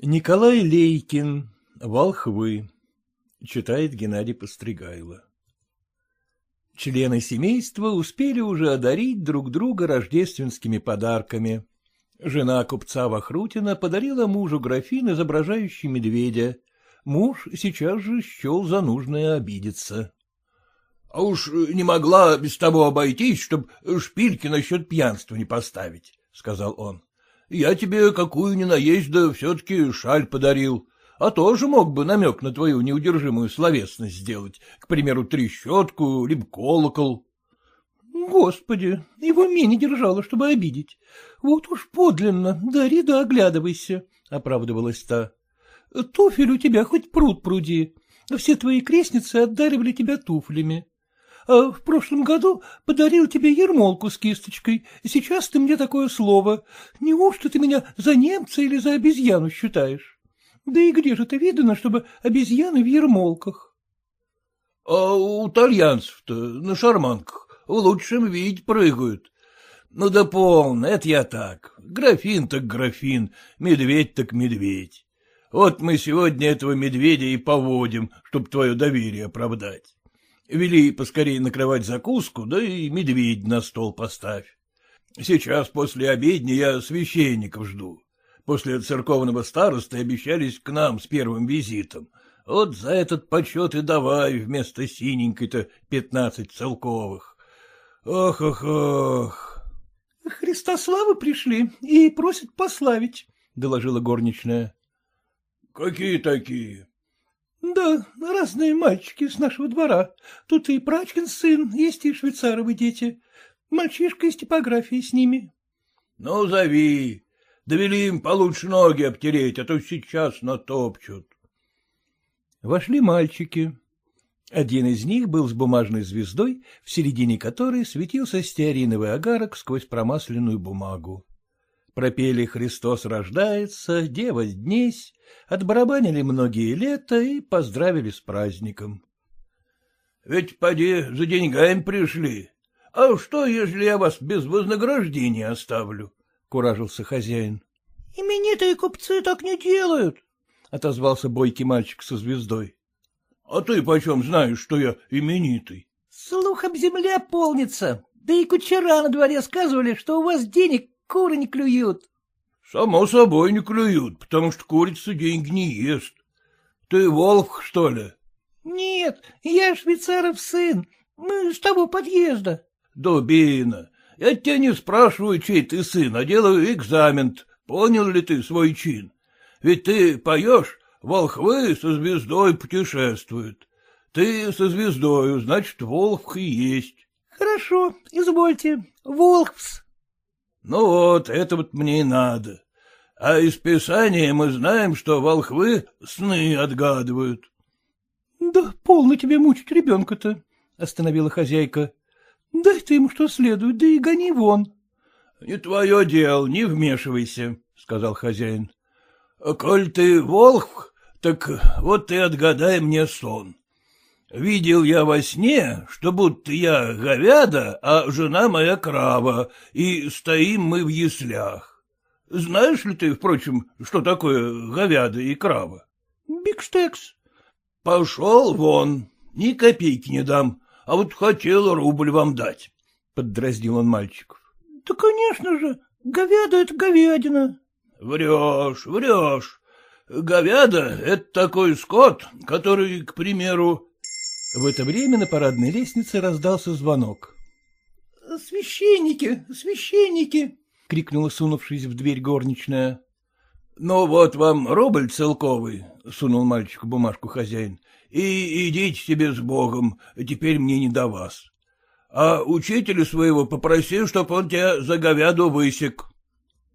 Николай Лейкин. Волхвы. Читает Геннадий Постригайло. Члены семейства успели уже одарить друг друга рождественскими подарками. Жена купца Вахрутина подарила мужу графин, изображающий медведя. Муж сейчас же счел за нужное обидеться. — А уж не могла без того обойтись, чтоб шпильки насчет пьянства не поставить, — сказал он. Я тебе какую ни наесть, да все-таки шаль подарил, а тоже мог бы намек на твою неудержимую словесность сделать, к примеру, трещотку, либо колокол. — Господи, его ми не держала, чтобы обидеть. Вот уж подлинно, дари да оглядывайся, — оправдывалась та. — Туфель у тебя хоть пруд пруди, все твои крестницы отдаривали тебя туфлями. А в прошлом году подарил тебе ермолку с кисточкой. Сейчас ты мне такое слово. Неужто ты меня за немца или за обезьяну считаешь? Да и где же ты видано, чтобы обезьяны в ермолках? — А у итальянцев-то на шарманках в лучшем виде прыгают. Ну да полно, это я так. Графин так графин, медведь так медведь. Вот мы сегодня этого медведя и поводим, чтобы твое доверие оправдать. Вели поскорее накрывать закуску, да и медведь на стол поставь. Сейчас после обедни я священников жду. После церковного старосты обещались к нам с первым визитом. Вот за этот почет и давай вместо синенькой-то пятнадцать целковых. Ох-ох-ох. — Христославы пришли и просят пославить, — доложила горничная. — Какие такие? — Да, разные мальчики с нашего двора. Тут и Прачкин сын, есть и швейцаровы дети. Мальчишка из типографии с ними. — Ну, зови. Довели им получше ноги обтереть, а то сейчас натопчут. Вошли мальчики. Один из них был с бумажной звездой, в середине которой светился стеариновый агарок сквозь промасленную бумагу. Пропели «Христос рождается», «Дева днесь», отбарабанили многие лета и поздравили с праздником. — Ведь, поди, за деньгами пришли. А что, ежели я вас без вознаграждения оставлю? — куражился хозяин. — Именитые купцы так не делают, — отозвался бойкий мальчик со звездой. — А ты почем знаешь, что я именитый? — Слух об земле полнится. Да и кучера на дворе сказывали, что у вас денег Куры не клюют. — Само собой не клюют, потому что курица деньги не ест. Ты волк, что ли? — Нет, я швейцаров сын. Мы с того подъезда. — Дубина, я тебя не спрашиваю, чей ты сын, а делаю экзамен. Понял ли ты свой чин? Ведь ты поешь, волхвы со звездой путешествуют. Ты со звездою, значит, волк и есть. — Хорошо, извольте, волхвс. Ну вот, это вот мне и надо. А из Писания мы знаем, что волхвы сны отгадывают. — Да полно тебе мучить ребенка-то, — остановила хозяйка. — Дай ты ему что следует, да и гони вон. — Не твое дело, не вмешивайся, — сказал хозяин. — Коль ты волхв, так вот ты отгадай мне сон. Видел я во сне, что будто я говяда, а жена моя крава, и стоим мы в яслях. Знаешь ли ты, впрочем, что такое говяда и крава? Бикштекс. Пошел вон, ни копейки не дам, а вот хотел рубль вам дать, — поддразнил он мальчиков. — Да, конечно же, говяда — это говядина. — Врешь, врешь. Говяда — это такой скот, который, к примеру, в это время на парадной лестнице раздался звонок. — Священники, священники! — крикнула, сунувшись в дверь горничная. — Ну вот вам рубль целковый, — сунул мальчику бумажку хозяин, — и идите себе с Богом, теперь мне не до вас. А учителя своего попроси, чтоб он тебя за говяду высек.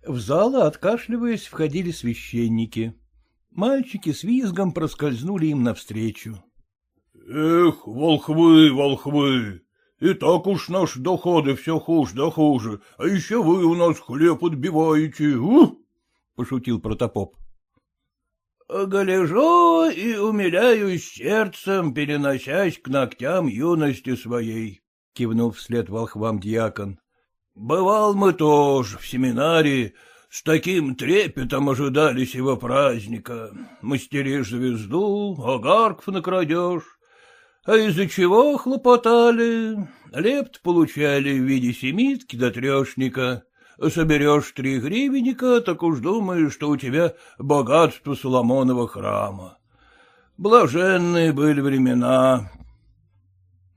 В зал, откашливаясь, входили священники. Мальчики с визгом проскользнули им навстречу. — Эх, волхвы, волхвы, и так уж наши доходы все хуже да хуже, а еще вы у нас хлеб отбиваете, у? — пошутил протопоп. — Гляжу и умиляюсь сердцем, переносясь к ногтям юности своей, — кивнул вслед волхвам дьякон. — Бывал мы тоже в семинарии, С таким трепетом ожидали сего праздника. Мастеришь звезду, огарков накрадешь. А из-за чего хлопотали? Лепт получали в виде семитки до трешника. Соберешь три гривенника, так уж думаешь, что у тебя богатство Соломонова храма. Блаженные были времена.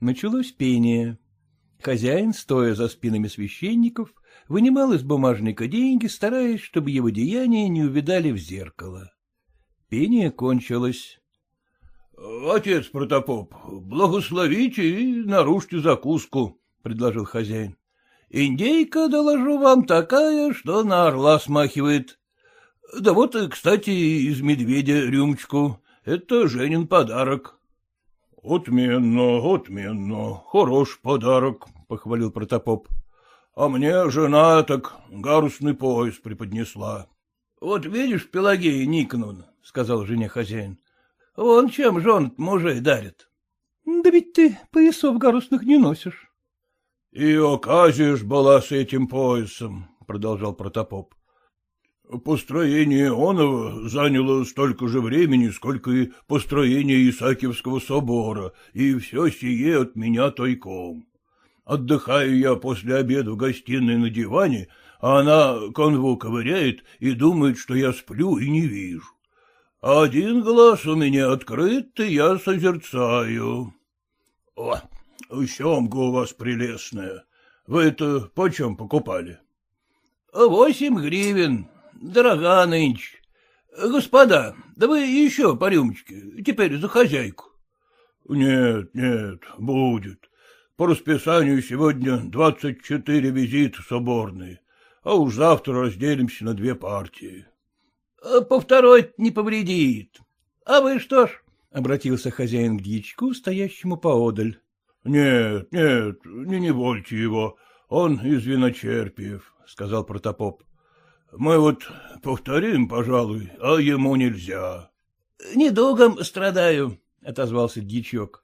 Началось пение. Хозяин, стоя за спинами священников, вынимал из бумажника деньги, стараясь, чтобы его деяния не увидали в зеркало. Пение кончилось. — Отец Протопоп, благословите и нарушьте закуску, — предложил хозяин. — Индейка, доложу вам, такая, что на орла смахивает. Да вот, кстати, из медведя рюмочку. Это Женин подарок. — Отменно, отменно, хорош подарок, — похвалил Протопоп. А мне жена так гарусный пояс преподнесла. — Вот видишь, Пелагея Никоновна, — сказал жене хозяин, — вон чем жен мужей дарят. — Да ведь ты поясов гарусных не носишь. — И оказишь была с этим поясом, — продолжал протопоп. Построение оного заняло столько же времени, сколько и построение Исаакиевского собора, и все сие от меня тайком. Отдыхаю я после обеда в гостиной на диване, а она конву ковыряет и думает, что я сплю и не вижу. Один глаз у меня открыт, и я созерцаю. О, семга у вас прелестная. Вы это почем покупали? Восемь гривен. Дорога нынче. Господа, да вы еще по рюмочке, теперь за хозяйку. Нет, нет, будет. По расписанию сегодня двадцать четыре визита соборные, а уж завтра разделимся на две партии. А — По второй не повредит. А вы что ж? — обратился хозяин к дьячку, стоящему поодаль. — Нет, нет, не невольте его, он из виночерпиев, — сказал протопоп. — Мы вот повторим, пожалуй, а ему нельзя. — Недугом страдаю, — отозвался дьячок.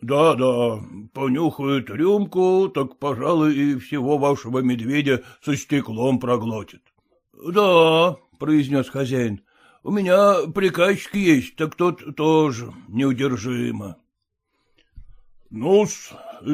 Да, да, понюхает рюмку, так, пожалуй, и всего вашего медведя со стеклом проглотит. — Да, — произнес хозяин, — у меня приказчик есть, так тот тоже неудержимо. — Ну-с,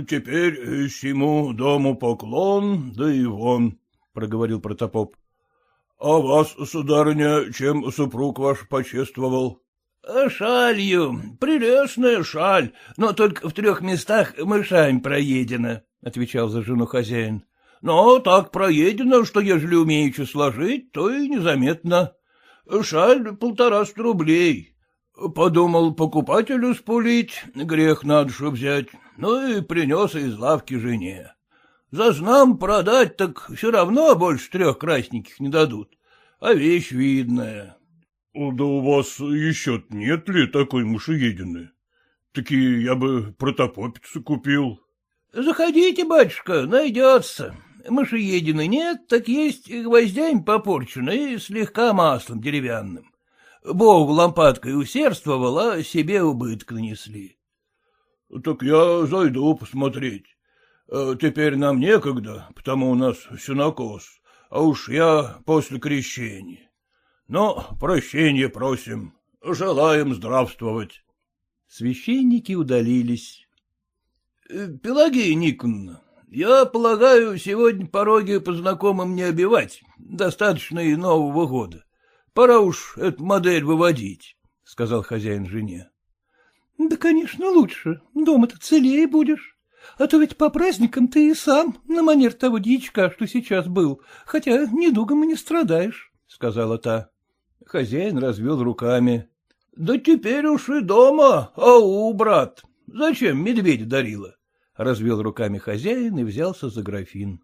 теперь всему дому поклон, да и вон, — проговорил протопоп. — А вас, сударыня, чем супруг ваш почествовал? — Шалью, прелестная шаль, но только в трех местах мышами проедена, — отвечал за жену хозяин. — Но так проедено, что ежели умеючи сложить, то и незаметно. Шаль полтораста рублей. Подумал покупателю спулить, грех надо, что взять, ну и принес из лавки жене. Зазнам продать, так все равно больше трех красненьких не дадут, а вещь видная. Да у вас еще нет ли такой мышеедины? Такие я бы протопопицу купил. — Заходите, батюшка, найдется. Мышеедины нет, так есть гвоздями попорчены и слегка маслом деревянным. Бог лампадкой усердствовал, а себе убыток нанесли. — Так я зайду посмотреть. А теперь нам некогда, потому у нас сюнокос, а уж я после крещения. Но прощения просим, желаем здравствовать. Священники удалились. Э, — Пелагея Никоновна, я полагаю, сегодня пороги по знакомым не обивать, достаточно и Нового года. Пора уж эту модель выводить, — сказал хозяин жене. — Да, конечно, лучше. Дома-то целее будешь. А то ведь по праздникам ты и сам на манер того дичка, что сейчас был, хотя недугом и не страдаешь, — сказала та. Хозяин развел руками. — Да теперь уж и дома, ау, брат, зачем медведя дарила? Развел руками хозяин и взялся за графин.